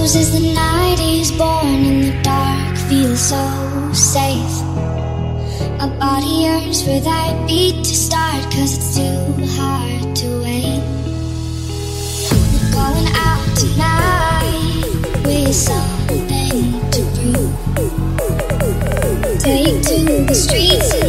close as the night is born in the dark feels so safe. My body yearns for that beat to start cause it's too hard to wait. We're going out tonight with something to prove. Take to the streets